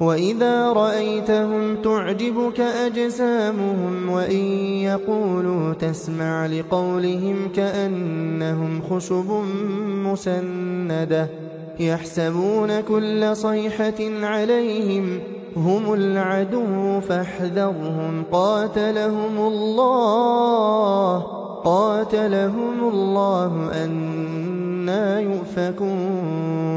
وإذا رأيتهم تعجبك أجسامهم وإن يقولوا تسمع لقولهم كأنهم خشب مسندة يحسبون كل صيحة عليهم هم العدو فاحذرهم قاتلهم الله قاتلهم الله أنا يؤفكون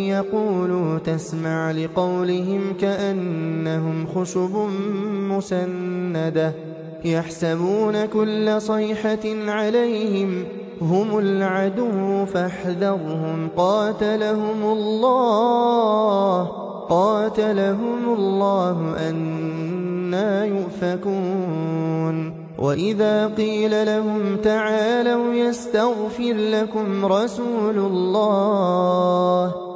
يقولوا تسمع لقولهم كأنهم خشب مسندة. يحسبون كل صيحة عليهم هم العدو فاحذرهم. قاتلهم الله قاتلهم الله أنا يؤفكون. وإذا قيل لهم تعالوا يستغفر لكم رسول الله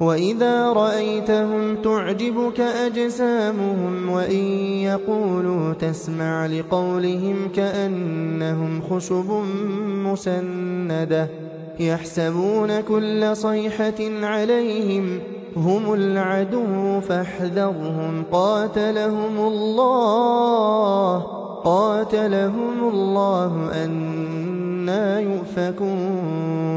وإذا رأيتهم تعجبك أجسامهم وإن يقولوا تسمع لقولهم كأنهم خشب مسندة يحسبون كل صيحة عليهم هم العدو فاحذرهم قاتلهم الله قاتلهم الله أنا يؤفكون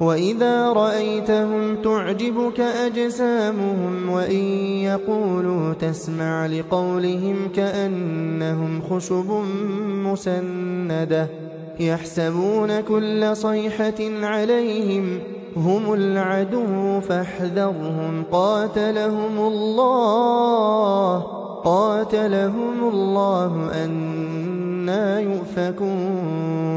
وإذا رأيتهم تعجبك أجسامهم وإن يقولوا تسمع لقولهم كأنهم خشب مسنده يحسبون كل صيحة عليهم هم العدو فاحذرهم قاتلهم الله قاتلهم الله أنا يؤفكون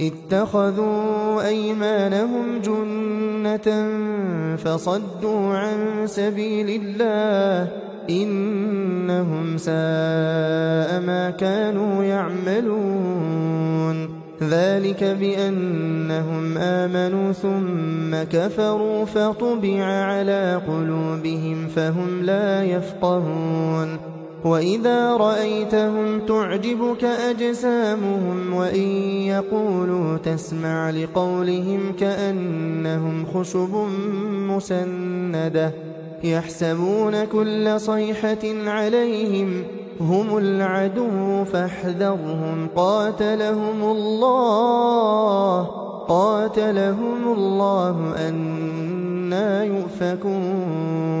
اتخذوا أيمانهم جنة فصدوا عن سبيل الله إنهم ساء ما كانوا يعملون. ذلك بأنهم آمنوا ثم كفروا فطبع على قلوبهم فهم لا يفقهون. وإذا رأيتهم تعجبك أجسامهم وإن يقولوا تسمع لقولهم كأنهم خشب مسندة يحسبون كل صيحة عليهم هم العدو فاحذرهم قاتلهم الله قاتلهم الله أنا يؤفكون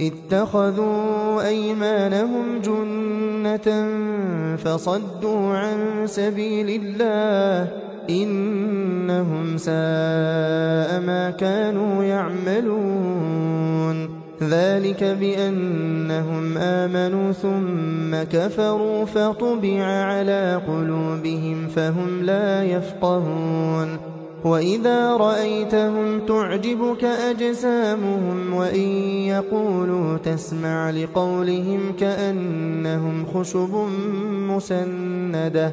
اتخذوا أيمانهم جنة فصدوا عن سبيل الله إنهم ساء ما كانوا يعملون. ذلك بأنهم آمنوا ثم كفروا فطبع على قلوبهم فهم لا يفقهون. وإذا رأيتهم تعجبك أجسامهم وإن يقولوا تسمع لقولهم كأنهم خشب مسندة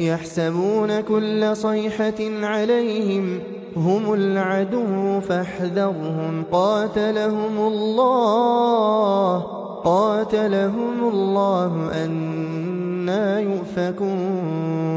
يحسبون كل صيحة عليهم هم العدو فاحذرهم قاتلهم الله قاتلهم الله أنا يؤفكون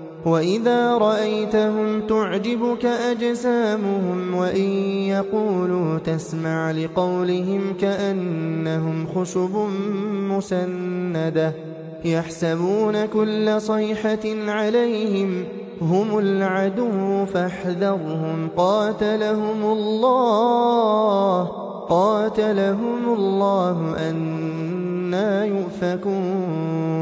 وإذا رأيتهم تعجبك أجسامهم وإن يقولوا تسمع لقولهم كأنهم خشب مسنده يحسبون كل صيحة عليهم هم العدو فاحذرهم قاتلهم الله قاتلهم الله أنا يؤفكون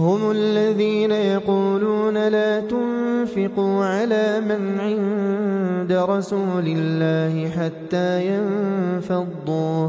هم الذين يقولون لا تنفقوا على من عند رسول الله حتى ينفضوا.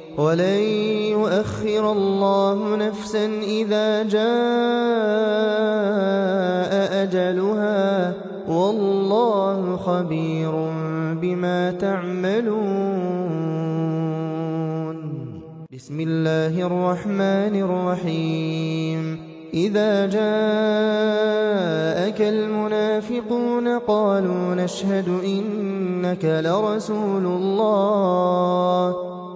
ولن يؤخر الله نفسا إذا جاء أجلها. والله خبير بما تعملون. بسم الله الرحمن الرحيم. إذا جاءك المنافقون قالوا نشهد إنك لرسول الله.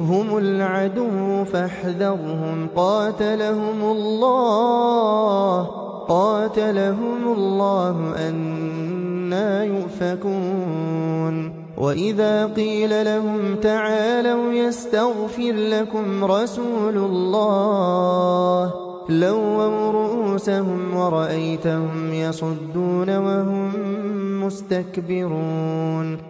هم العدو فاحذرهم. قاتلهم الله قاتلهم الله أنا يؤفكون. وإذا قيل لهم تعالوا يستغفر لكم رسول الله لووا رؤوسهم ورأيتهم يصدون وهم مستكبرون.